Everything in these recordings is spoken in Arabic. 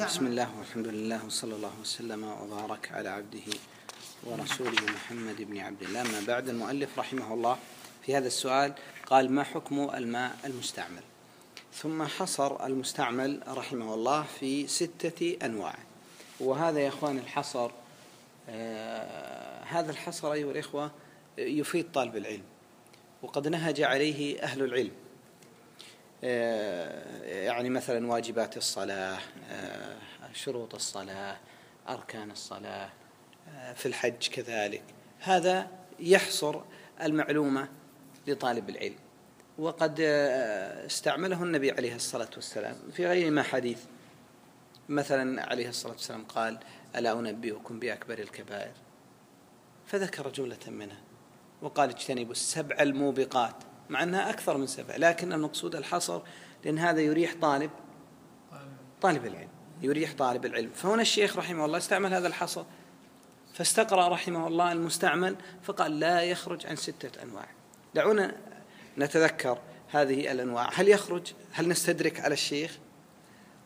بسم الله والحمد لله وصلى الله وسلم وبارك على عبده ورسوله محمد بن عبد الله. ما بعد المؤلف رحمه الله في هذا السؤال قال ما حكم الماء المستعمل؟ ثم حصر المستعمل رحمه الله في ستة أنواع. وهذا يا إخوان الحصر آه هذا الحصر أيها الإخوة يفيد طالب العلم وقد نهج عليه أهل العلم. يعني مثلا واجبات الصلاة آه، شروط الصلاة أركان الصلاة آه، في الحج كذلك. هذا يحصر المعلومة لطالب العلم. وقد استعمله النبي عليه الصلاة والسلام في غير ما حديث. مثلا عليه الصلاة والسلام قال ألا أنبئكم بأكبر الكبائر؟ فذكر جملة منها وقال اجتنبوا السبع الموبقات. مع أنها أكثر من سبع لكن المقصود الحصر لأن هذا يريح طالب طالب العلم يريح طالب العلم. فهنا الشيخ رحمه الله استعمل هذا الحصر فاستقرأ رحمه الله المستعمل فقال لا يخرج عن ستة أنواع. دعونا نتذكر هذه الأنواع. هل يخرج؟ هل نستدرك على الشيخ؟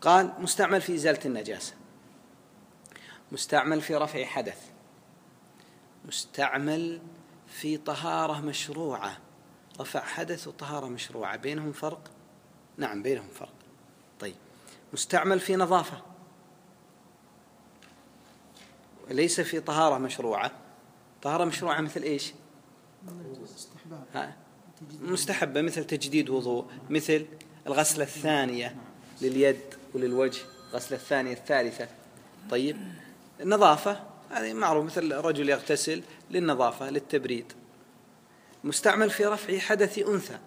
قال مستعمل في إزالة النجاسة. مستعمل في رفع حدث. مستعمل في طهارة مشروعة. رفع حدث وطهارة مشروعة. بينهم فرق؟ نعم بينهم فرق. طيب مستعمل في نظافة. ليس في طهارة مشروعة. طهارة مشروعة مثل إيش؟ ها؟ مستحبة مثل تجديد وضوء مثل الغسلة الثانية لليد وللوجه الغسلة الثانية الثالثة. طيب النظافة هذه معروف مثل رجل يغتسل للنظافة للتبريد. مستعمل في رفع حدث أنثى.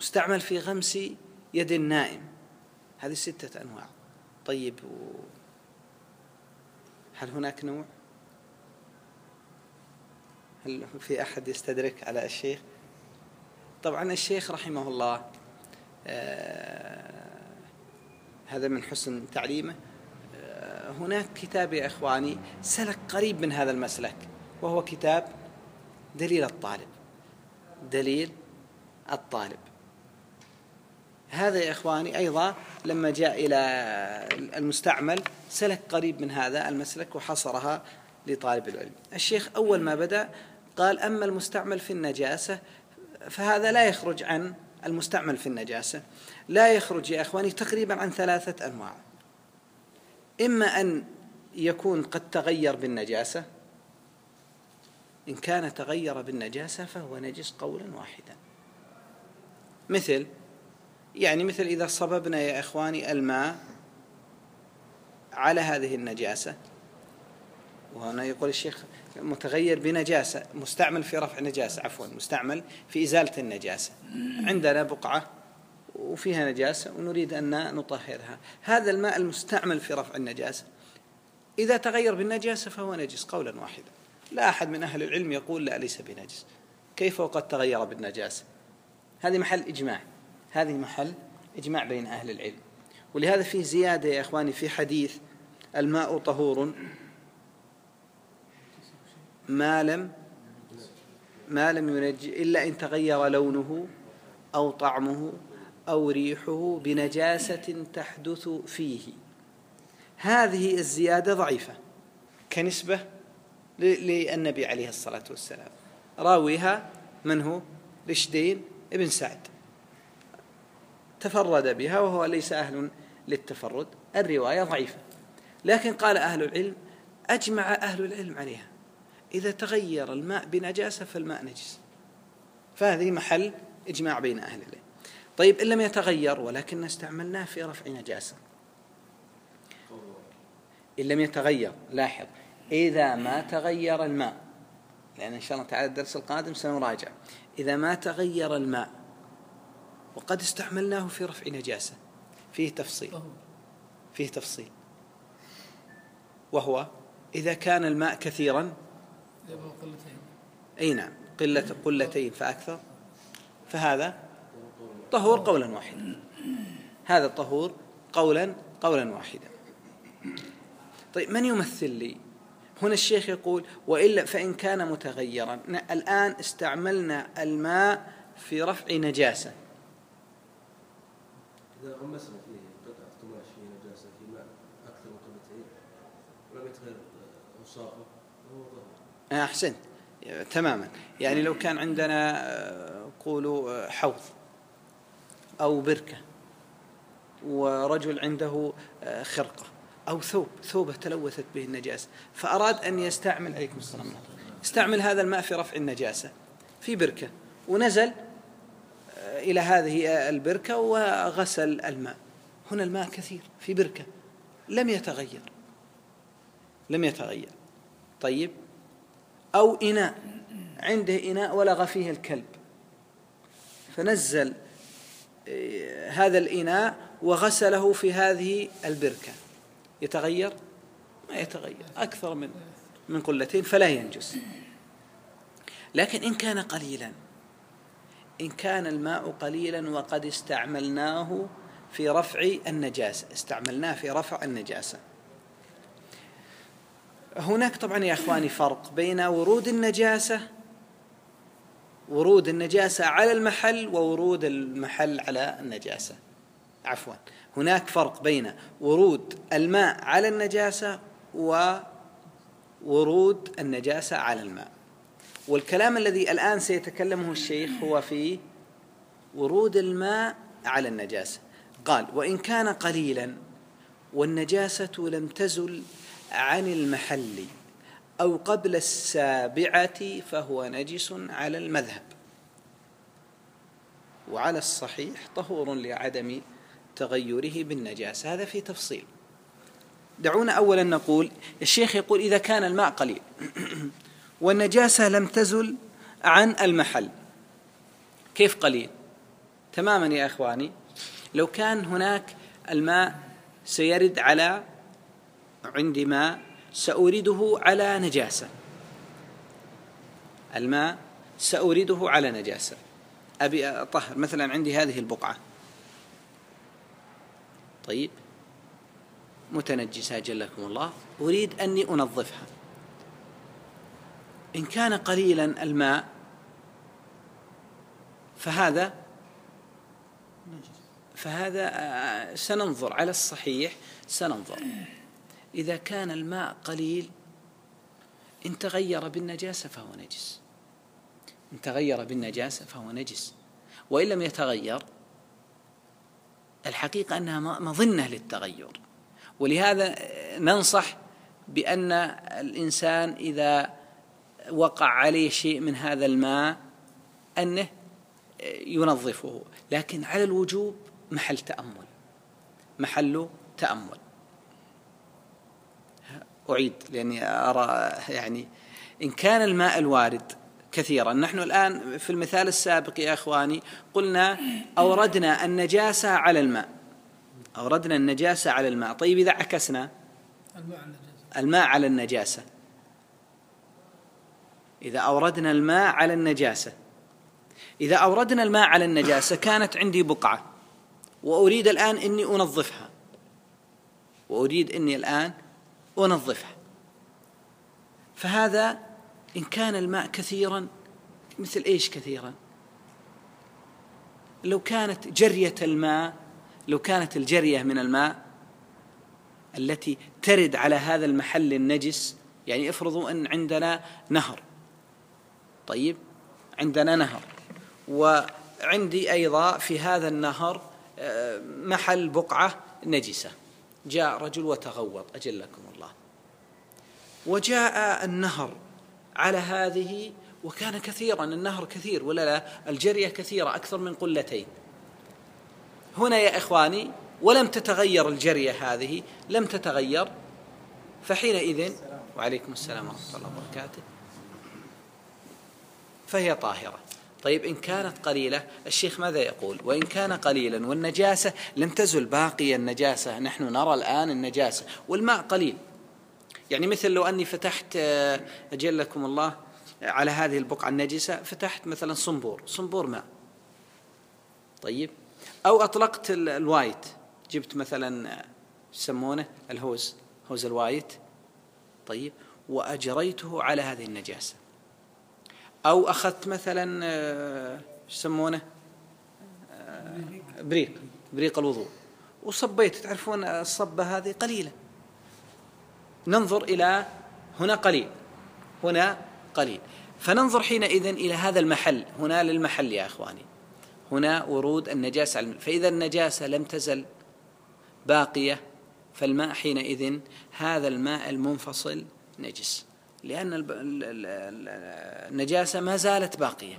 مستعمل في غمس يد النائم. هذه ستة أنواع. طيب و... هل هناك نوع؟ هل في أحد يستدرك على الشيخ؟ طبعا الشيخ رحمه الله آه هذا من حسن تعليمه آه هناك كتاب يا إخواني سلك قريب من هذا المسلك وهو كتاب دليل الطالب. دليل الطالب. هذا يا إخواني أيضا لما جاء إلى المستعمل سلك قريب من هذا المسلك وحصرها لطالب العلم. الشيخ أول ما بدأ قال أما المستعمل في النجاسة فهذا لا يخرج عن المستعمل في النجاسة. لا يخرج يا إخواني تقريبا عن ثلاثة أنواع. إما أن يكون قد تغير بالنجاسة إن كان تغير بالنجاسة فهو نجس قولا واحدا. مثل يعني مثل إذا صببنا يا إخواني الماء على هذه النجاسة. وهنا يقول الشيخ متغير بنجاسة مستعمل في رفع نجاسة عفوا مستعمل في إزالة النجاسة. عندنا بقعة وفيها نجاسة ونريد أن نطهرها. هذا الماء المستعمل في رفع النجاسة إذا تغير بالنجاسة فهو نجس قولا واحدا. لا أحد من أهل العلم يقول لا ليس بنجس. كيف وقد تغير بالنجاسة؟ هذه محل إجماع. هذه محل إجماع بين أهل العلم. ولهذا فيه زيادة يا إخواني في حديث الماء طهور ما لم ما لم ينج إلا إن تغير لونه أو طعمه أو ريحه بنجاسة تحدث فيه. هذه الزيادة ضعيفة. كنسبة للنبي عليه الصلاة والسلام. راويها من هو؟ رشدين ابن سعد. تفرد بها وهو ليس أهل للتفرد. الرواية ضعيفة. لكن قال أهل العلم أجمع أهل العلم عليها. إذا تغير الماء بنجاسة فالماء نجس. فهذه محل إجماع بين أهل العلم. طيب إن لم يتغير ولكن استعملناه في رفع نجاسة. إن لم يتغير لاحظ. إذا ما تغير الماء لأن إن شاء الله تعالى الدرس القادم سنراجع. إذا ما تغير الماء وقد استعملناه في رفع نجاسة فيه تفصيل. فيه تفصيل. وهو إذا كان الماء كثيرا أي نعم قلة قلتين فأكثر. فهذا طهور قولا واحدا. هذا طهور قولا قولا واحدا. طيب من يمثل لي؟ هنا الشيخ يقول وإلا فإن كان متغيرا. الآن استعملنا الماء في رفع نجاسة. إذا غمسنا فيه قطعة قماش فيه نجاسة ولم يتغير أوصافه؟ أحسنت. تماما. يعني لو كان عندنا قولوا حوض أو بركة ورجل عنده خرقة. أو ثوب ثوبه تلوثت به النجاسة فأراد أن يستعمل عليكم السلام استعمل هذا الماء في رفع النجاسة في بركة ونزل إلى هذه البركة وغسل الماء. هنا الماء كثير في بركة لم يتغير لم يتغير. طيب أو إناء عنده إناء ولغ فيه الكلب فنزل آه، هذا الإناء وغسله في هذه البركة. يتغير؟ ما يتغير أكثر من من قلتين فلا ينجس. لكن إن كان قليلا إن كان الماء قليلا وقد استعملناه في رفع النجاسة استعملناه في رفع النجاسة. هناك طبعا يا إخواني فرق بين ورود النجاسة ورود النجاسة على المحل وورود المحل على النجاسة. عفوا. هناك فرق بين ورود الماء على النجاسة وورود النجاسة على الماء. والكلام الذي الآن سيتكلمه الشيخ هو في ورود الماء على النجاسة. قال وإن كان قليلا والنجاسة لم تزل عن المحل أو قبل السابعة فهو نجس على المذهب. وعلى الصحيح طهور لعدم تغيره بالنجاسة هذا في تفصيل. دعونا أولا نقول الشيخ يقول إذا كان الماء قليل والنجاسة لم تزل عن المحل كيف قليل؟ تماما يا إخواني لو كان هناك الماء سيرد على عندي ماء سأورده على نجاسة. الماء سأورده على نجاسة. أبي أطهر مثلا عندي هذه البقعة. طيب. متنجسة جلكم الله. أريد أني أنظفها. إن كان قليلا الماء فهذا فهذا آه، سننظر. على الصحيح سننظر. إذا كان الماء قليل إن تغير بالنجاسة فهو نجس. إن تغير بالنجاسة فهو نجس. وإن لم يتغير الحقيقة أنها مظنة للتغير. ولهذا ننصح بأن الإنسان إذا وقع عليه شيء من هذا الماء أنه ينظفه. لكن على الوجوب محل تأمل. محل تأمل. أعيد لأني أرى يعني إن كان الماء الوارد كثيرا. نحن الآن في المثال السابق يا إخواني قلنا أوردنا النجاسة على الماء. أوردنا النجاسة على الماء. طيب إذا عكسنا. الماء على النجاسة. إذا أوردنا الماء على النجاسة. إذا أوردنا الماء على النجاسة كانت عندي بقعة. وأريد الآن أني أنظفها. وأريد أني الآن ونظفها فهذا إن كان الماء كثيرا مثل إيش كثيرا؟ لو كانت جرية الماء لو كانت الجرية من الماء التي ترد على هذا المحل النجس يعني افرضوا أن عندنا نهر. طيب عندنا نهر. وعندي أيضا في هذا النهر آه، محل بقعة نجسة. جاء رجل وتغوط أجلكم وجاء النهر. على هذه وكان كثيرا النهر كثير ولا لا؟ الجرية كثيرة أكثر من قلتين. هنا يا إخواني ولم تتغير الجرية هذه لم تتغير. فحينئذ وعليكم السلام ورحمة الله وبركاته. فهي طاهرة. طيب إن كانت قليلة الشيخ ماذا يقول؟ وإن كان قليلا والنجاسة لم تزل باقي النجاسة. نحن نرى الآن النجاسة والماء قليل. يعني مثل لو أني فتحت آه، أجلكم الله على هذه البقعة النجسة فتحت مثلا صنبور صنبور ماء. طيب؟ أو أطلقت الوايت. جبت مثلا آه، يسمونه الهوز هوز الوايت. طيب؟ وأجريته على هذه النجاسة. أو أخذت مثلا آه، يسمونه بريق بريق الوضوء. وصبيت. تعرفون الصبة هذه قليلة. ننظر إلى هنا قليل. هنا قليل. فننظر حينئذ إلى هذا المحل. هنا للمحل يا إخواني. هنا ورود النجاسة. على فإذا النجاسة لم تزل باقية فالماء حينئذ هذا الماء المنفصل نجس. لأن النجاسة ما زالت باقية.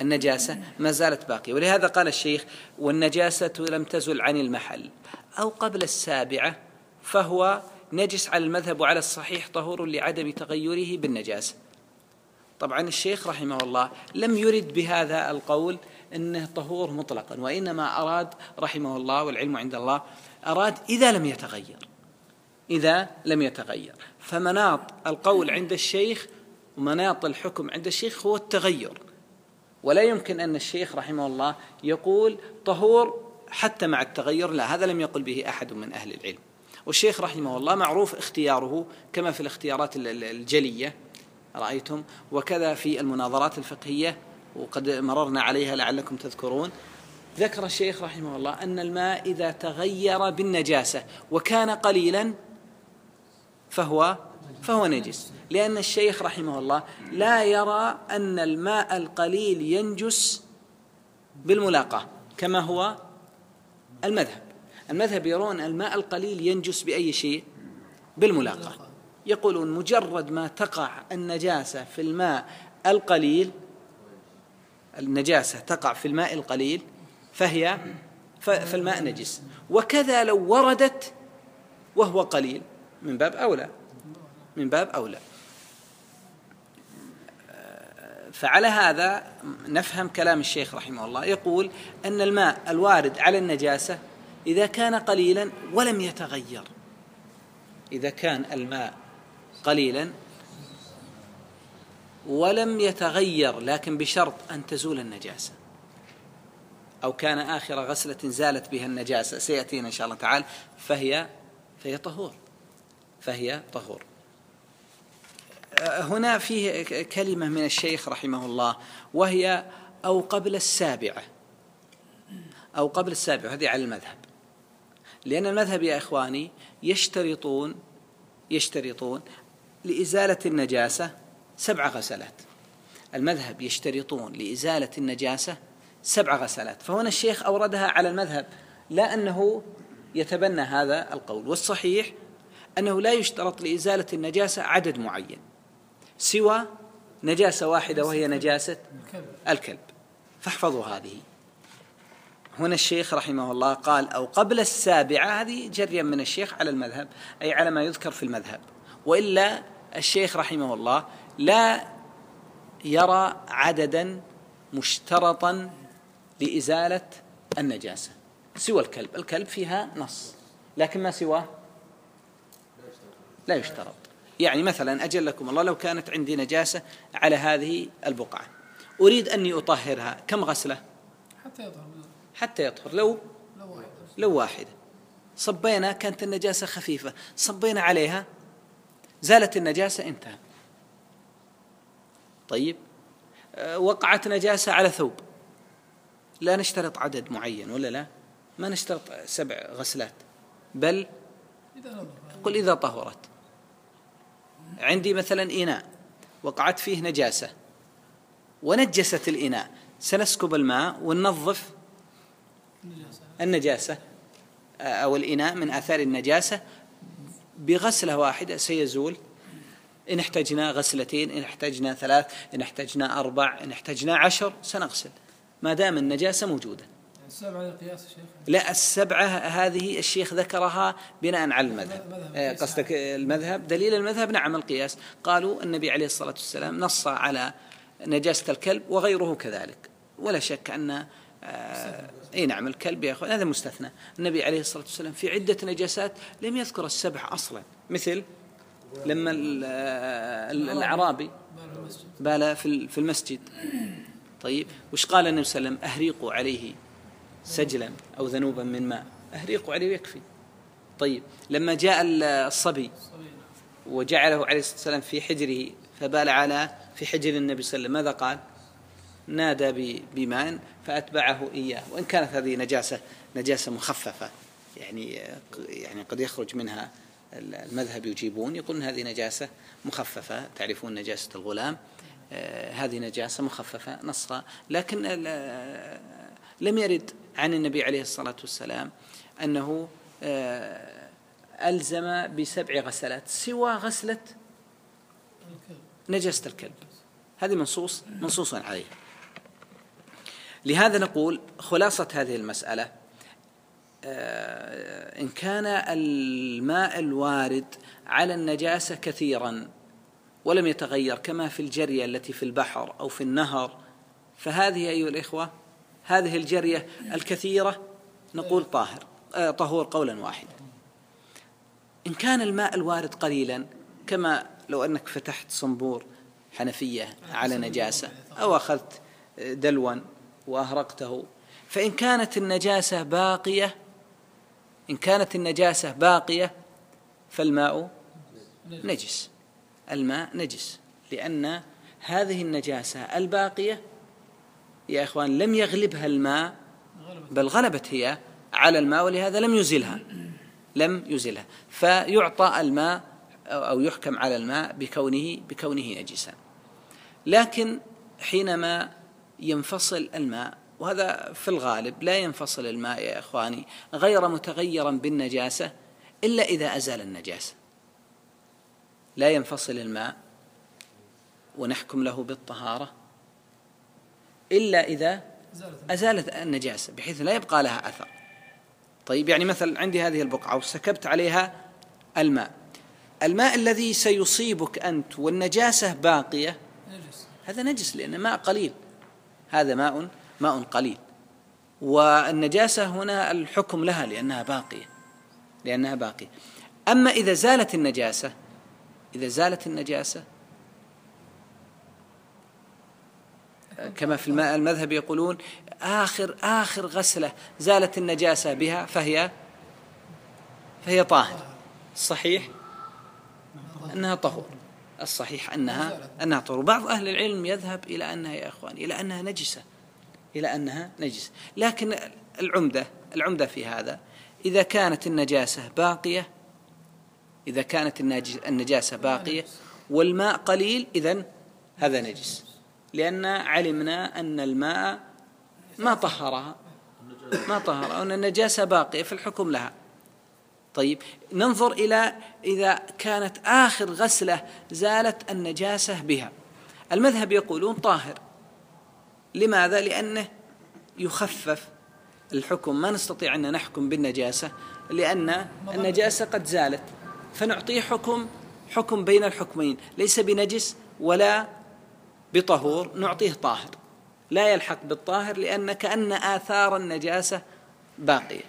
النجاسة ما زالت باقية. ولهذا قال الشيخ والنجاسة لم تزل عن المحل. أو قبل السابعة فهو نجس على المذهب وعلى الصحيح طهور لعدم تغيره بالنجاسة. طبعا الشيخ رحمه الله لم يرد بهذا القول إنه طهور مطلقا وإنما أراد رحمه الله والعلم عند الله أراد إذا لم يتغير إذا لم يتغير. فمناط القول عند الشيخ ومناط الحكم عند الشيخ هو التغير. ولا يمكن أن الشيخ رحمه الله يقول طهور حتى مع التغير لا هذا لم يقل به أحد من أهل العلم. والشيخ رحمه الله معروف اختياره كما في الاختيارات الجلية رأيتم؟ وكذا في المناظرات الفقهية وقد مررنا عليها لعلكم تذكرون. ذكر الشيخ رحمه الله أن الماء إذا تغير بالنجاسة وكان قليلا فهو فهو نجس. لأن الشيخ رحمه الله لا يرى أن الماء القليل ينجس بالملاقاة كما هو المذهب. المذهب يرون الماء القليل ينجس بأي شيء؟ بالملاقاة يقولون مجرد ما تقع النجاسة في الماء القليل النجاسة تقع في الماء القليل فهي فالماء نجس. وكذا لو وردت وهو قليل. من باب أولى. من باب أولى. فعلى هذا نفهم كلام الشيخ رحمه الله. يقول أن الماء الوارد على النجاسة إذا كان قليلا ولم يتغير. إذا كان الماء قليلا ولم يتغير لكن بشرط أن تزول النجاسة. أو كان آخر غسلة زالت بها النجاسة سيأتينا إن شاء الله تعالى فهي فهي طهور. فهي طهور. هنا فيه كلمة من الشيخ رحمه الله وهي أو قبل السابعة. أو قبل السابعة هذه على المذهب. لأن المذهب يا إخواني يشترطون يشترطون لإزالة النجاسة سبع غسلات. المذهب يشترطون لإزالة النجاسة سبع غسلات. فهنا الشيخ أوردها على المذهب لا أنه يتبنى هذا القول والصحيح أنه لا يشترط لإزالة النجاسة عدد معين سوى نجاسة واحدة وهي نجاسة الكلب. فاحفظوا هذه. هنا الشيخ رحمه الله قال أو قبل السابعة هذه جريا من الشيخ على المذهب أي على ما يذكر في المذهب. وإلا الشيخ رحمه الله لا يرى عددا مشترطا لإزالة النجاسة سوى الكلب. الكلب فيها نص لكن ما سواه؟ لا يشترط. يعني مثلا أجلكم الله لو كانت عندي نجاسة على هذه البقعة أريد أني أطهرها كم غسلة؟ حتى يطهر. حتى يطهر. لو لو واحد لو واحدة. صبينا كانت النجاسة خفيفة. صبينا عليها. زالت النجاسة انتهى. طيب. أه، وقعت نجاسة على ثوب. لا نشترط عدد معين ولا لا؟ ما نشترط سبع غسلات. بل قل إذا طهرت. عندي مثلا إناء. وقعت فيه نجاسة. ونجست الإناء. سنسكب الماء وننظف. النجاسة أو الإناء من آثار النجاسة بغسلة واحدة سيزول. إن احتجنا غسلتين إن احتجنا ثلاث إن احتجنا أربع إن احتجنا عشر سنغسل. ما دام النجاسة موجودة. القياس شيخ؟ لا السبعة هذه الشيخ ذكرها بناء على المذهب. مذهب القياس. قصدك المذهب؟ دليل المذهب نعم القياس. قالوا النبي عليه الصلاة والسلام نص على نجاسة الكلب وغيره كذلك. ولا شك أن آه، إي نعم الكلب يا اخوان هذا مستثنى. النبي عليه الصلاة والسلام في عدة نجاسات لم يذكر السبع أصلا. مثل لما آه، الأعرابي بال في المسجد. طيب وش قال النبي صلى الله عليه وسلم؟ أهريقوا عليه سجلا أو ذنوبا من ماء. أهريقوا عليه يكفي طيب لما جاء الصبي وجعله عليه الصلاة والسلام في حجره فبال على في حجر النبي صلى الله عليه وسلم ماذا قال؟ نادى بماء. فأتبعه إياه. وإن كانت هذه نجاسة نجاسة مخففة يعني يعني قد يخرج منها المذهب يجيبون يقولون هذه نجاسة مخففة. تعرفون نجاسة الغلام آه، هذه نجاسة مخففة نصا لكن ال- لم يرد عن النبي عليه الصلاة والسلام أنه آه، ألزم بسبع غسلات سوى غسلة نجاسة الكلب. هذه منصوص منصوص عليه. لهذا نقول خلاصة هذه المسألة آه، إن كان الماء الوارد على النجاسة كثيرا ولم يتغير كما في الجرية التي في البحر أو في النهر فهذه أيها الإخوة هذه الجرية الكثيرة نقول طاهر آه، طهور قولا واحدا. إن كان الماء الوارد قليلا كما لو أنك فتحت صنبور حنفية على نجاسة أو أخذت دلوا وأهرقته. فإن كانت النجاسة باقية إن كانت النجاسة باقية فالماء نجس. الماء نجس. لأن هذه النجاسة الباقية يا إخوان لم يغلبها الماء بل غلبت هي على الماء ولهذا لم يزلها. لم يزلها. فيعطى الماء أو يحكم على الماء بكونه بكونه نجسا. لكن حينما ينفصل الماء وهذا في الغالب لا ينفصل الماء يا إخواني غير متغيرا بالنجاسة إلا إذا أزال النجاسة. لا ينفصل الماء ونحكم له بالطهارة إلا إذا زالت أزالت النجاسة بحيث لا يبقى لها أثر. طيب يعني مثلا عندي هذه البقعة وسكبت عليها الماء. الماء الذي سيصيبك أنت والنجاسة باقية هذا نجس لأنه ماء قليل. هذا ماء ماء قليل. والنجاسة هنا الحكم لها لأنها باقية لأنها باقية. أما إذا زالت النجاسة إذا زالت النجاسة كما في المذهب يقولون آخر آخر غسلة زالت النجاسة بها فهي فهي طاهر صحيح؟ أنها طهور. الصحيح أنها أنها طهور بعض أهل العلم يذهب إلى أنها يا إخوان إلى أنها نجسة إلى أنها نجسة. لكن العمدة العمدة في هذا إذا كانت النجاسة باقية إذا كانت النجاسة باقية والماء قليل إذن هذا نجس. لأن علمنا أن الماء ما طهرها ما طهرها وأن النجاسة باقية في الحكم لها. طيب ننظر إلى إذا كانت آخر غسلة زالت النجاسة بها. المذهب يقولون طاهر. لماذا؟ لأنه يخفف الحكم. ما نستطيع أن نحكم بالنجاسة لأن النجاسة قد زالت. فنعطيه حكم حكم بين الحكمين. ليس بنجس ولا بطهور نعطيه طاهر. لا يلحق بالطاهر لأن كأن آثار النجاسة باقية.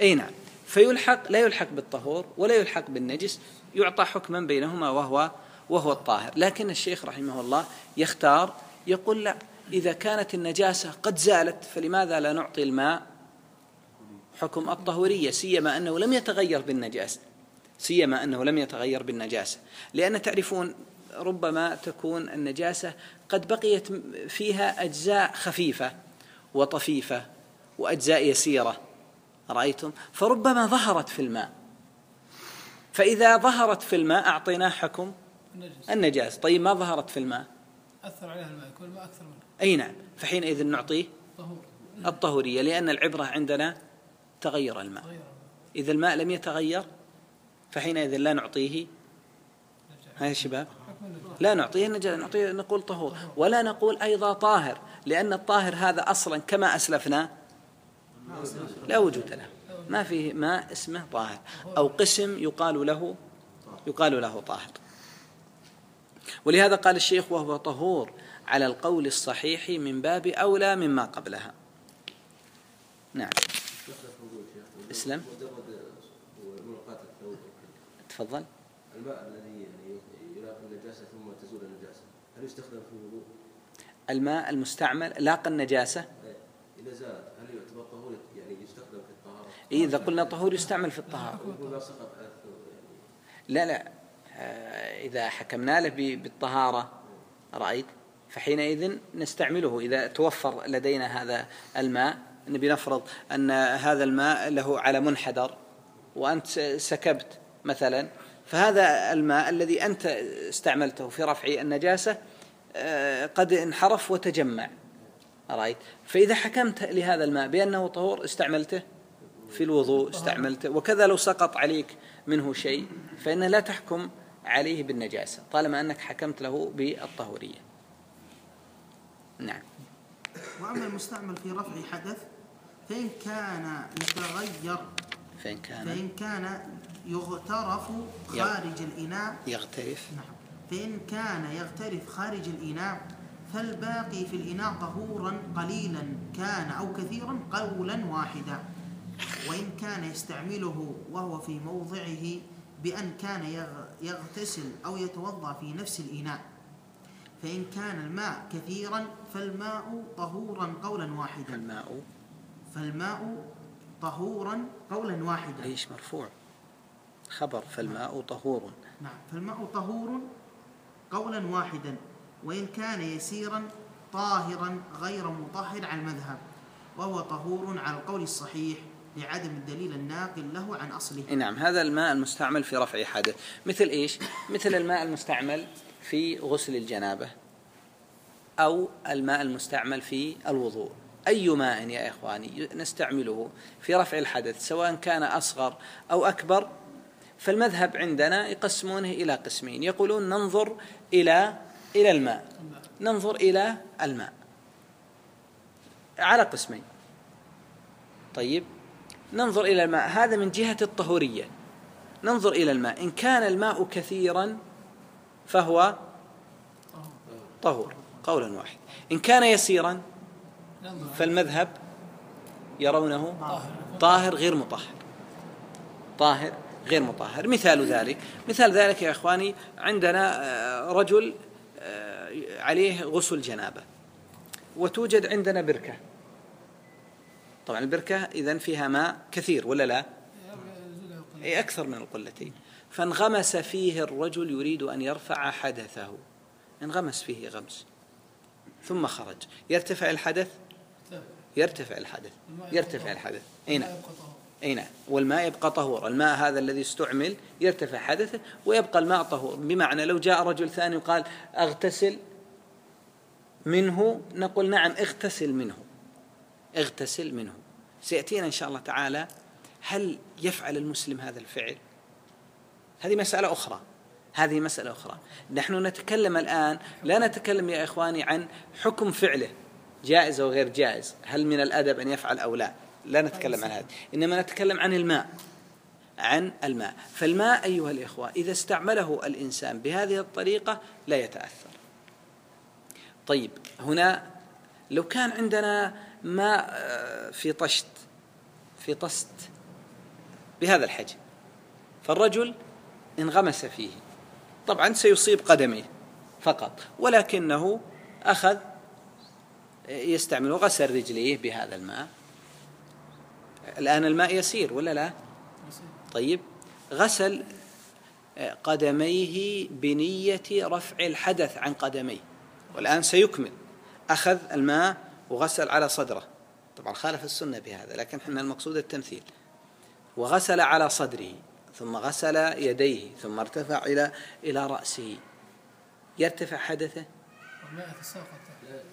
إي نعم. فيلحق لا يلحق بالطهور ولا يلحق بالنجس يعطى حكما بينهما وهو وهو الطاهر. لكن الشيخ رحمه الله يختار يقول لا إذا كانت النجاسة قد زالت فلماذا لا نعطي الماء؟ حكم الطهورية سيما أنه لم يتغير بالنجاسة سيما أنه لم يتغير بالنجاسة. لأن تعرفون ربما تكون النجاسة قد بقيت فيها أجزاء خفيفة وطفيفة وأجزاء يسيرة. رأيتم؟ فربما ظهرت في الماء. فإذا ظهرت في الماء أعطيناه حكم النجس. النجاسة طيب ما ظهرت في الماء؟ أثر عليها الماء يكون الماء أكثر منه. أي نعم. فحينئذ نعطيه طهور. الطهورية لأن العبرة عندنا تغير الماء. إذا الماء لم يتغير فحينئذ لا نعطيه. نجس ها يا شباب؟ لا نعطيه نجاسة نعطيه نقول طهور. ولا نقول أيضا طاهر لأن الطاهر هذا أصلا كما أسلفنا لا وجود له. ما فيه ماء اسمه طاهر. أو قسم يقال له يقال له طاهر. ولهذا قال الشيخ وهو طهور على القول الصحيح من باب أولى مما قبلها. نعم. اسلم. تفضل. الماء الذي يعني يلاقي النجاسة ثم تزول النجاسة هل يستخدم في الوضوء؟ الماء المستعمل لاقى النجاسة. إذا زالت هل يعتبر طهور يعني يستخدم في الطهارة؟ إذا قلنا طهور يستعمل في الطهارة. يعني. لا لا آه، إذا حكمنا له بالطهارة رأيت؟ فحينئذ نستعمله. إذا توفر لدينا هذا الماء نبي نفرض أن هذا الماء له على منحدر وأنت سكبت مثلا فهذا الماء الذي أنت استعملته في رفع النجاسة آه، قد انحرف وتجمع. رأيت؟ فإذا حكمت لهذا الماء بأنه طهور استعملته؟ في الوضوء استعملته وكذا لو سقط عليك منه شيء فإن لا تحكم عليه بالنجاسة طالما أنك حكمت له بالطهورية. نعم. وأما المستعمل في رفع حدث فإن كان يتغير فإن كان فإن كان يغترف خارج الإناء يغترف. نعم. فإن كان يغترف خارج الإناء فالباقي في الإناء طهورا قليلا كان أو كثيرا قولا واحدا. وإن كان يستعمله وهو في موضعه بأن كان يغ- يغتسل أو يتوضأ في نفس الإناء. فإن كان الماء كثيرا فالماء طهورا قولا واحدا. الماء فالماء طهورا قولا واحدا. ليش مرفوع؟ خبر فالماء طهور. نعم. فالماء طهور قولا واحدا. وإن كان يسيرا طاهرا غير مطهر على المذهب. وهو طهور على القول الصحيح. لعدم الدليل الناقل له عن أصله. نعم هذا الماء المستعمل في رفع حدث مثل إيش؟ مثل الماء المستعمل في غسل الجنابة أو الماء المستعمل في الوضوء. أي ماء يا إخواني نستعمله في رفع الحدث سواء كان أصغر أو أكبر فالمذهب عندنا يقسمونه إلى قسمين. يقولون ننظر إلى إلى الماء. ننظر إلى الماء. على قسمين. طيب؟ ننظر إلى الماء. هذا من جهة الطهورية. ننظر إلى الماء. إن كان الماء كثيرا فهو طهور. قولا واحد. إن كان يسيرا فالمذهب يرونه طاهر طاهر غير مطهر. طاهر غير مطهر. مثال ذلك. مثال ذلك يا إخواني عندنا آه، رجل آه، عليه غسل جنابة. وتوجد عندنا بركة. طبعا البركة إذن فيها ماء كثير ولا لا. أي أكثر من القلتين. فانغمس فيه الرجل يريد أن يرفع حدثه. انغمس فيه غمس. ثم خرج. يرتفع الحدث. يرتفع الحدث. يرتفع الحدث. أي نعم. أي نعم. والماء يبقى طهور الماء هذا الذي استعمل يرتفع حدثه ويبقى الماء طهور. بمعنى لو جاء رجل ثاني وقال أغتسل منه نقول نعم اغتسل منه. اغتسل منه. سيأتينا إن شاء الله تعالى هل يفعل المسلم هذا الفعل؟ هذه مسألة أخرى. هذه مسألة أخرى. نحن نتكلم الآن لا نتكلم يا إخواني عن حكم فعله جائز أو غير جائز هل من الأدب أن يفعل أو لا؟ لا نتكلم عن هذا. إنما نتكلم عن الماء. عن الماء. فالماء أيها الإخوة إذا استعمله الإنسان بهذه الطريقة لا يتأثر. طيب هنا لو كان عندنا ماء آه، في طشت في طست بهذا الحجم. فالرجل انغمس فيه. طبعا سيصيب قدميه فقط ولكنه أخذ يستعمل غسل رجليه بهذا الماء. الآن الماء يسير ولا لا. طيب. غسل قدميه بنية رفع الحدث عن قدميه والآن سيكمل. أخذ الماء وغسل على صدره. طبعا خالف السنة بهذا لكن إحنا المقصود التمثيل. وغسل على صدره ثم غسل يديه ثم ارتفع إلى إلى رأسه. يرتفع حدثه؟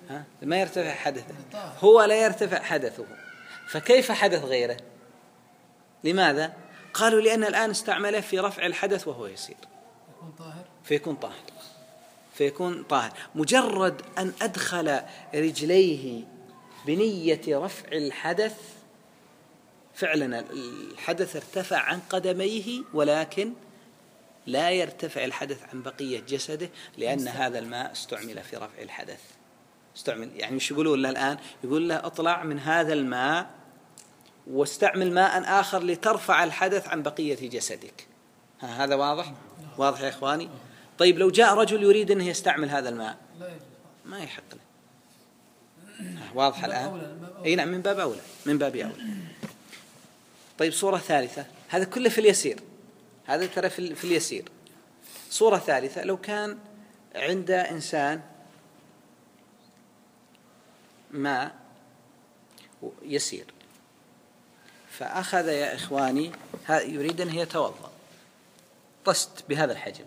ها؟ ما يرتفع حدثه. هو لا يرتفع حدثه. فكيف حدث غيره؟ لماذا؟ قالوا لأن الآن استعمله في رفع الحدث وهو يسير. طاهر. فيكون طاهر. فيكون طاهر. مجرد أن أدخل رجليه بنية رفع الحدث فعلا الحدث ارتفع عن قدميه ولكن لا يرتفع الحدث عن بقية جسده لأن هذا الماء استعمل في رفع الحدث. استعمل يعني مش يقولون له الآن يقول له اطلع من هذا الماء واستعمل ماء آخر لترفع الحدث عن بقية جسدك. ها هذا واضح؟ واضح يا إخواني؟ طيب لو جاء رجل يريد أنه يستعمل هذا الماء؟ ما يحق له. ها، واضح من باب الآن. إي نعم من باب أولى من باب أولى. طيب صورة ثالثة. هذا كله في اليسير. هذا ترى في ال- في اليسير. صورة ثالثة لو كان عند إنسان ماء يسير فأخذ يا إخواني يريد أن يتوضأ. طست بهذا الحجم.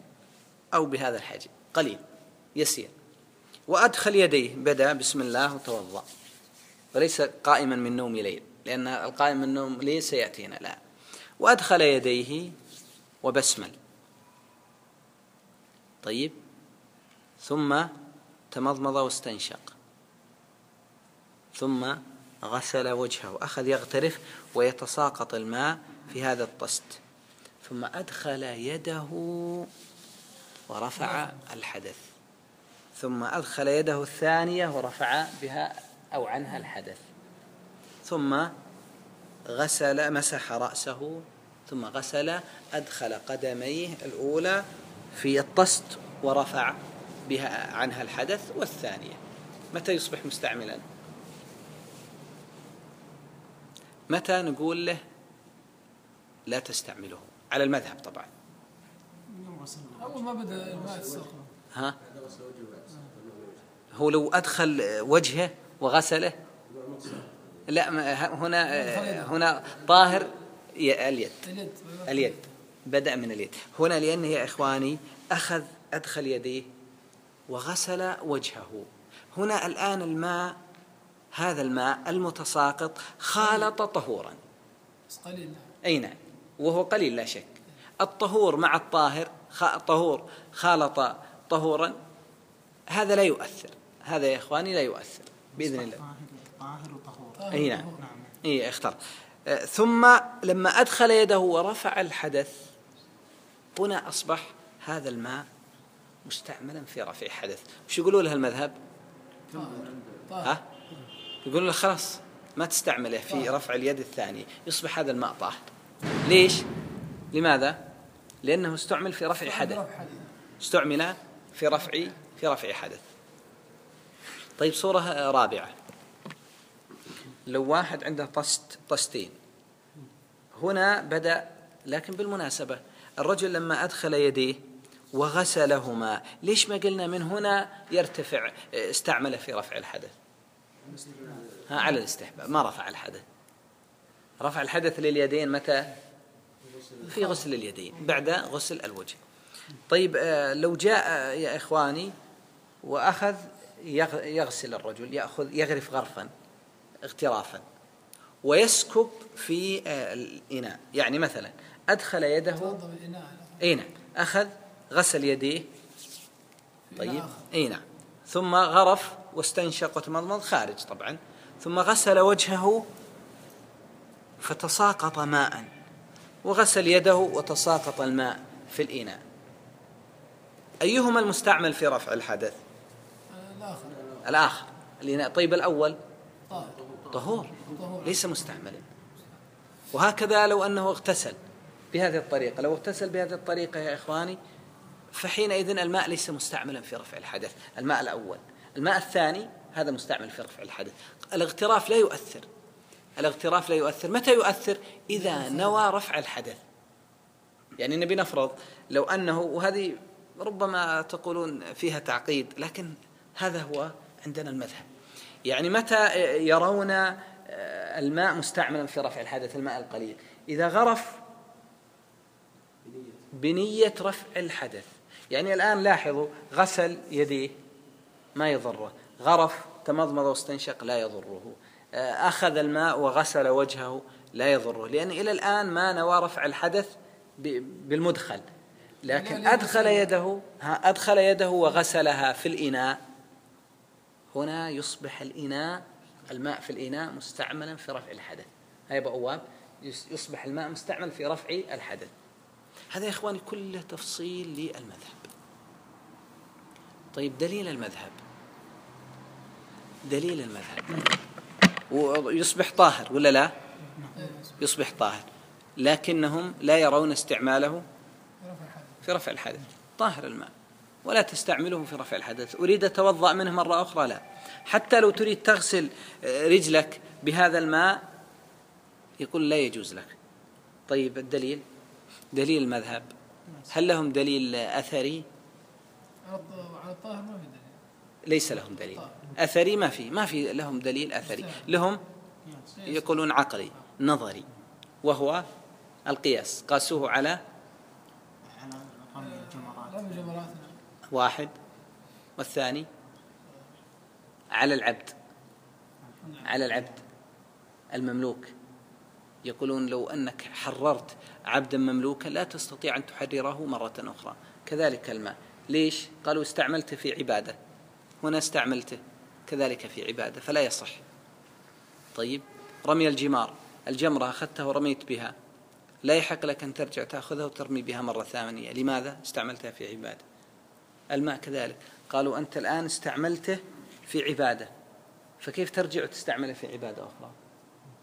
أو بهذا الحجم. قليل. يسير. وأدخل يديه. بدأ. بسم الله. وتوضأ. وليس قائما من نوم ليل. لأن القائم من النوم ليل سيأتينا لا وأدخل يديه. وبسمل. طيب. ثم تمضمض واستنشق. ثم غسل وجهه. أخذ يغترف ويتساقط الماء في هذا الطست. ثم أدخل يده. ورفع الحدث. ثم أدخل يده الثانية ورفع بها أو عنها الحدث. ثم غسل مسح رأسه ثم غسل أدخل قدميه الأولى في الطست ورفع بها عنها الحدث والثانية. متى يصبح مستعملا؟ متى نقول له لا تستعمله؟ على المذهب طبعا. أول ما بدأ الماء ها؟ هو لو أدخل وجهه وغسله؟ لا هنا هنا طاهر اليد. اليد. بدأ من اليد. هنا لأنه يا إخواني أخذ أدخل يديه وغسل وجهه. هنا الآن الماء هذا الماء المتساقط خالط طهورا. قليل. أي نعم. وهو قليل لا شك. الطهور مع الطاهر طهور خالط طهورا هذا لا يؤثر. هذا يا إخواني لا يؤثر بإذن الله. طاهر وطهور. أي نعم. نعم. إي اختار. ثم لما أدخل يده ورفع الحدث هنا أصبح هذا الماء مستعملا في رفع حدث. وش يقولوا له المذهب؟ ها؟ يقولون له خلاص ما تستعمله في رفع اليد الثانية يصبح هذا الماء طاهر. ليش؟ لماذا؟ لأنه استعمل في رفع حدث. رفع حدث. استعمل في رفع في رفع حدث. طيب صورة رابعة. لو واحد عنده طست طستين. هنا بدأ لكن بالمناسبة الرجل لما أدخل يديه وغسلهما ليش ما قلنا من هنا يرتفع استعمل في رفع الحدث؟ ها على الاستحباب ما رفع الحدث. رفع الحدث لليدين متى؟ في غسل اليدين بعد غسل الوجه. طيب آه، لو جاء آه، يا إخواني وأخذ يغ- يغسل الرجل يأخذ يغرف غرفا اغترافا ويسكب في آه، الإناء. يعني مثلا أدخل يده أي نعم أخذ غسل يديه. طيب. أي نعم ثم غرف واستنشق وتمضمض خارج طبعا. ثم غسل وجهه فتساقط ماء. وغسل يده وتساقط الماء في الإناء. أيهما المستعمل في رفع الحدث؟ الآخر. الآخر. الإناء. طيب الأول؟ طهور. طهور. ليس مستعملا. وهكذا لو أنه اغتسل بهذه الطريقة. لو اغتسل بهذه الطريقة يا إخواني فحينئذ الماء ليس مستعملا في رفع الحدث. الماء الأول. الماء الثاني هذا مستعمل في رفع الحدث. الاغتراف لا يؤثر. الاغتراف لا يؤثر. متى يؤثر؟ إذا نوى رفع الحدث. يعني نبي نفرض لو أنه وهذه ربما تقولون فيها تعقيد لكن هذا هو عندنا المذهب. يعني متى يرون الماء مستعملا في رفع الحدث الماء القليل؟ إذا غرف بنية رفع الحدث. يعني الآن لاحظوا غسل يديه ما يضره. غرف تمضمض واستنشق لا يضره. أخذ الماء وغسل وجهه لا يضره. لأن إلى الآن ما نوى رفع الحدث بالمدخل. لكن أدخل. يده ها أدخل يده وغسلها في الإناء. هنا يصبح الإناء الماء في الإناء مستعملا في رفع الحدث. هاي أبو أواب يس- يصبح الماء مستعمل في رفع الحدث. هذا يا إخواني كله تفصيل للمذهب. طيب دليل المذهب. دليل المذهب. ويصبح طاهر ولا لا؟ يصبح طاهر. لكنهم لا يرون استعماله في رفع الحدث. طاهر الماء. ولا تستعمله في رفع الحدث. أريد أتوضأ منه مرة أخرى؟ لا. حتى لو تريد تغسل آه، رجلك بهذا الماء يقول لا يجوز لك. طيب الدليل؟ دليل المذهب هل لهم دليل أثري؟ على الطاهر ما في دليل. ليس لهم دليل. أثري ما في ما في لهم دليل أثري. لهم يقولون عقلي نظري وهو القياس. قاسوه على واحد والثاني على العبد على العبد المملوك. يقولون لو أنك حررت عبدا مملوكا لا تستطيع أن تحرره مرة أخرى. كذلك الماء. ليش؟ قالوا استعملته في عبادة. هنا استعملته كذلك في عبادة فلا يصح. طيب رمي الجمار. الجمرة أخذتها ورميت بها. لا يحق لك أن ترجع تأخذها وترمي بها مرة ثانية. لماذا؟ استعملتها في عبادة. الماء كذلك. قالوا أنت الآن استعملته في عبادة. فكيف ترجع وتستعمله في عبادة أخرى؟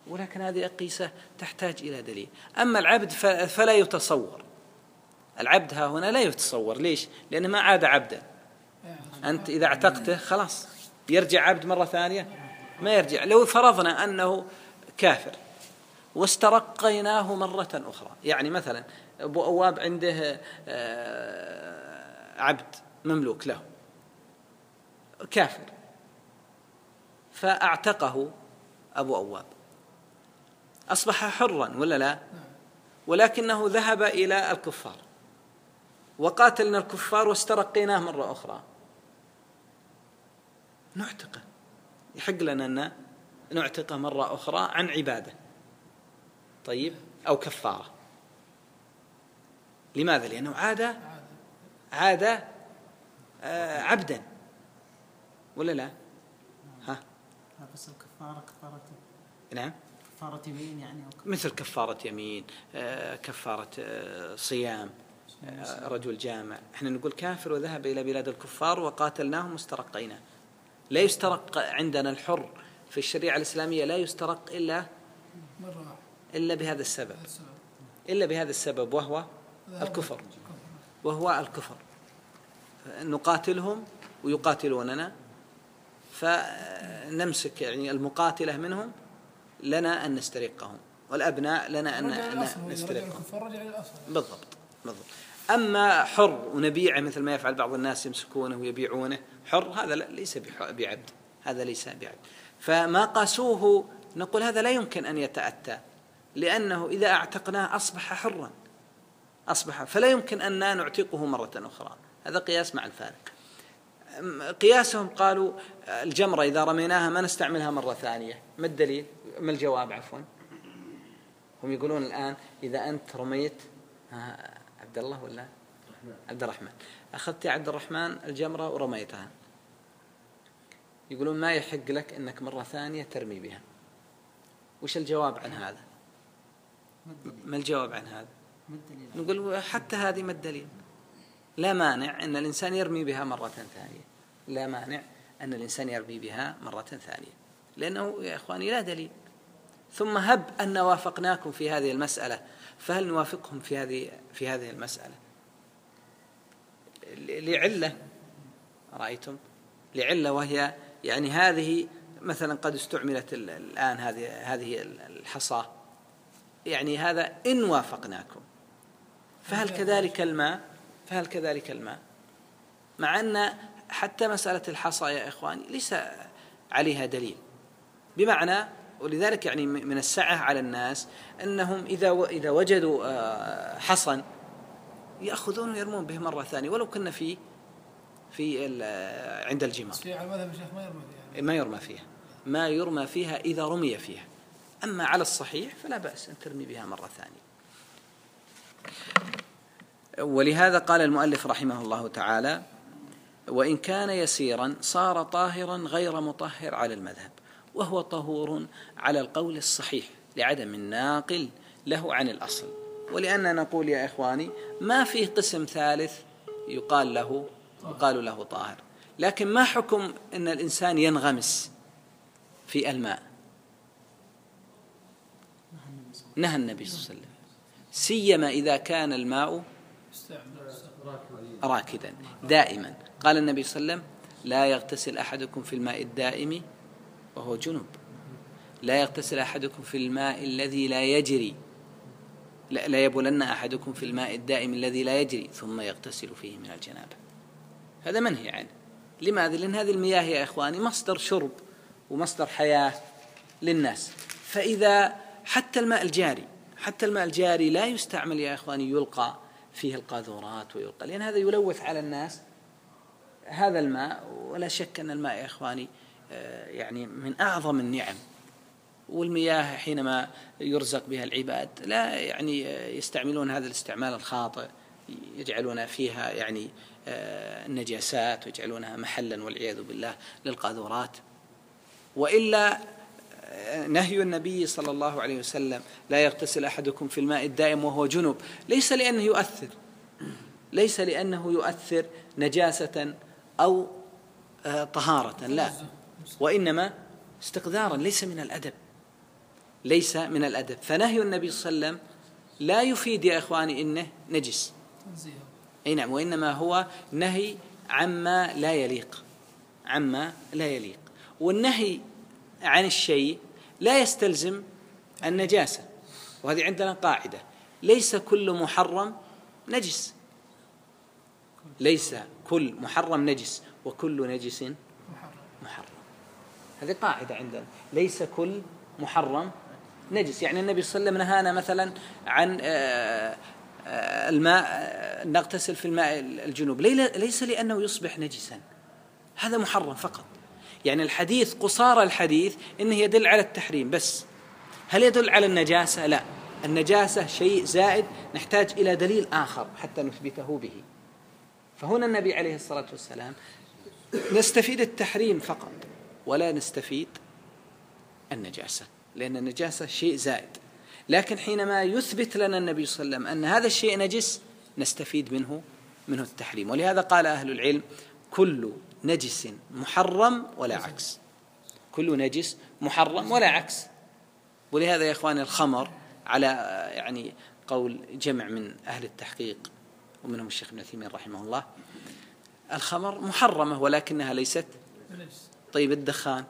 ولكن هذه قيسة تحتاج إلى دليل. أما العبد فلا يتصور. العبد ها هنا لا يتصور. ليش؟ لأنه ما عاد عبدا. أنت إذا اعتقته خلاص يرجع عبد مرة ثانية ما يرجع. لو فرضنا أنه كافر واسترقيناه مرة أخرى. يعني مثلا أبو أواب عنده آه، عبد مملوك له. كافر. فأعتقه أبو أواب. أصبح حرا ولا لا؟ ولكنه ذهب إلى الكفار. وقاتلنا الكفار واسترقيناه مرة أخرى. نعتقه. يحق لنا أن نعتقه مرة أخرى عن عبادة. طيب؟ أو كفارة. لماذا؟ لأنه عاد عاد آه، عبدا. ولا لا؟ ها؟ لا بس الكفارة كفارة نعم. كفارة يمين يعني أو كفارة مثل كفارة يمين آه، كفارة آه، صيام رجل جامع. إحنا نقول كافر وذهب إلى بلاد الكفار وقاتلناهم واسترقيناه لا يسترق عندنا الحر في الشريعة الإسلامية لا يسترق إلا إلا بهذا السبب. إلا بهذا السبب وهو الكفر. وهو الكفر. نقاتلهم ويقاتلوننا فنمسك يعني المقاتلة منهم لنا أن نسترقهم والأبناء لنا أن نسترقهم. بالضبط بالضبط. أما حر ونبيعه مثل ما يفعل بعض الناس يمسكونه ويبيعونه حر هذا ليس بعبد هذا ليس بعبد. فما قاسوه نقول هذا لا يمكن أن يتأتى لأنه إذا أعتقناه أصبح حرا أصبح فلا يمكن أن نعتقه مرة أخرى. هذا قياس مع الفارق. قياسهم قالوا الجمرة إذا رميناها ما نستعملها مرة ثانية. ما الدليل؟ ما الجواب عفوا؟ هم يقولون الآن إذا أنت رميت ها عبد الله ولا؟ عبد الرحمن أخذت يا عبد الرحمن الجمرة ورميتها. يقولون ما يحق لك أنك مرة ثانية ترمي بها. وش الجواب عن هذا؟ ما الجواب عن هذا؟ نقول حتى هذه ما الدليل. لا مانع أن الإنسان يرمي بها مرة ثانية. لا مانع أن الإنسان يرمي بها مرة ثانية. لأنه يا إخواني لا دليل. ثم هب أن وافقناكم في هذه المسألة. فهل نوافقهم في هذه في هذه المسألة؟ لعلة رأيتم؟ لعلة وهي يعني هذه مثلا قد استعملت ال- الآن هذه هذه الحصاة يعني هذا إن وافقناكم. فهل كذلك الماء؟ فهل كذلك الماء؟ مع أن حتى مسألة الحصى يا إخواني ليس عليها دليل. بمعنى ولذلك يعني من السعة على الناس أنهم إذا إذا وجدوا آه، حصى يأخذون ويرمون به مرة ثانية ولو كنا في في ال- عند الجمار. على المذهب الشيخ ما يرمي فيها. ما يرمى فيها. ما يرمى فيها إذا رمي فيها. أما على الصحيح فلا بأس أن ترمي بها مرة ثانية. ولهذا قال المؤلف رحمه الله تعالى وإن كان يسيرا صار طاهرا غير مطهر على المذهب. وهو طهور على القول الصحيح لعدم الناقل له عن الأصل. ولأننا نقول يا إخواني ما فيه قسم ثالث يقال له يقال له طاهر. لكن ما حكم أن الإنسان ينغمس في الماء؟ نهى النبي صلى الله عليه وسلم. سيما إذا كان الماء راكدا دائما. قال النبي صلى الله عليه وسلم لا يغتسل أحدكم في الماء الدائم وهو جنب. لا يغتسل أحدكم في الماء الذي لا يجري. لا, لا يبولن أحدكم في الماء الدائم الذي لا يجري ثم يغتسل فيه من الجنابة. هذا منهي عنه. لماذا؟ لأن هذه المياه يا إخواني مصدر شرب ومصدر حياة للناس. فإذا حتى الماء الجاري حتى الماء الجاري لا يستعمل يا إخواني يلقى فيه القاذورات ويلقى. لأن هذا يلوث على الناس هذا الماء ولا شك أن الماء يا إخواني يعني من أعظم النعم. والمياه حينما يرزق بها العباد لا يعني آه، يستعملون هذا الاستعمال الخاطئ يجعلون فيها يعني آه، النجاسات ويجعلونها محلا والعياذ بالله للقاذورات. وإلا نهي النبي صلى الله عليه وسلم لا يغتسل أحدكم في الماء الدائم وهو جنب. ليس لأنه يؤثر ليس لأنه يؤثر نجاسة أو آه، طهارة لا. وإنما استقذارا ليس من الأدب. ليس من الأدب. فنهي النبي صلى الله عليه وسلم لا يفيد يا إخواني إنه نجس. أي نعم وإنما هو نهي عما لا يليق. عما لا يليق. والنهي عن الشيء لا يستلزم النجاسة. وهذه عندنا قاعدة. ليس كل محرم نجس. ليس كل محرم نجس وكل نجس محرم. هذه قاعدة عندنا. ليس كل محرم نجس. يعني النبي صلى الله عليه وسلم نهانا مثلا عن آه، آه، الماء آه، نغتسل في الماء الجنوب. لي- ليس لأنه يصبح نجسا. هذا محرم فقط. يعني الحديث قصار الحديث انه يدل على التحريم. بس هل يدل على النجاسة؟ لا. النجاسة شيء زائد نحتاج إلى دليل آخر حتى نثبته به. فهنا النبي عليه الصلاة والسلام نستفيد التحريم فقط. ولا نستفيد النجاسة لأن النجاسة شيء زائد. لكن حينما يثبت لنا النبي صلى الله عليه وسلم أن هذا الشيء نجس نستفيد منه منه التحريم. ولهذا قال أهل العلم كل نجس محرم ولا عكس. كل نجس محرم ولا عكس. ولهذا يا إخواني الخمر على يعني قول جمع من أهل التحقيق ومنهم الشيخ ابن عثيمين رحمه الله الخمر محرمة ولكنها ليست طيب الدخان؟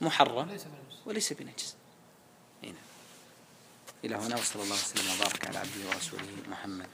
محرم وليس بنجس. هنا إلى هنا وصلى الله وسلم وبارك على عبده ورسوله محمد.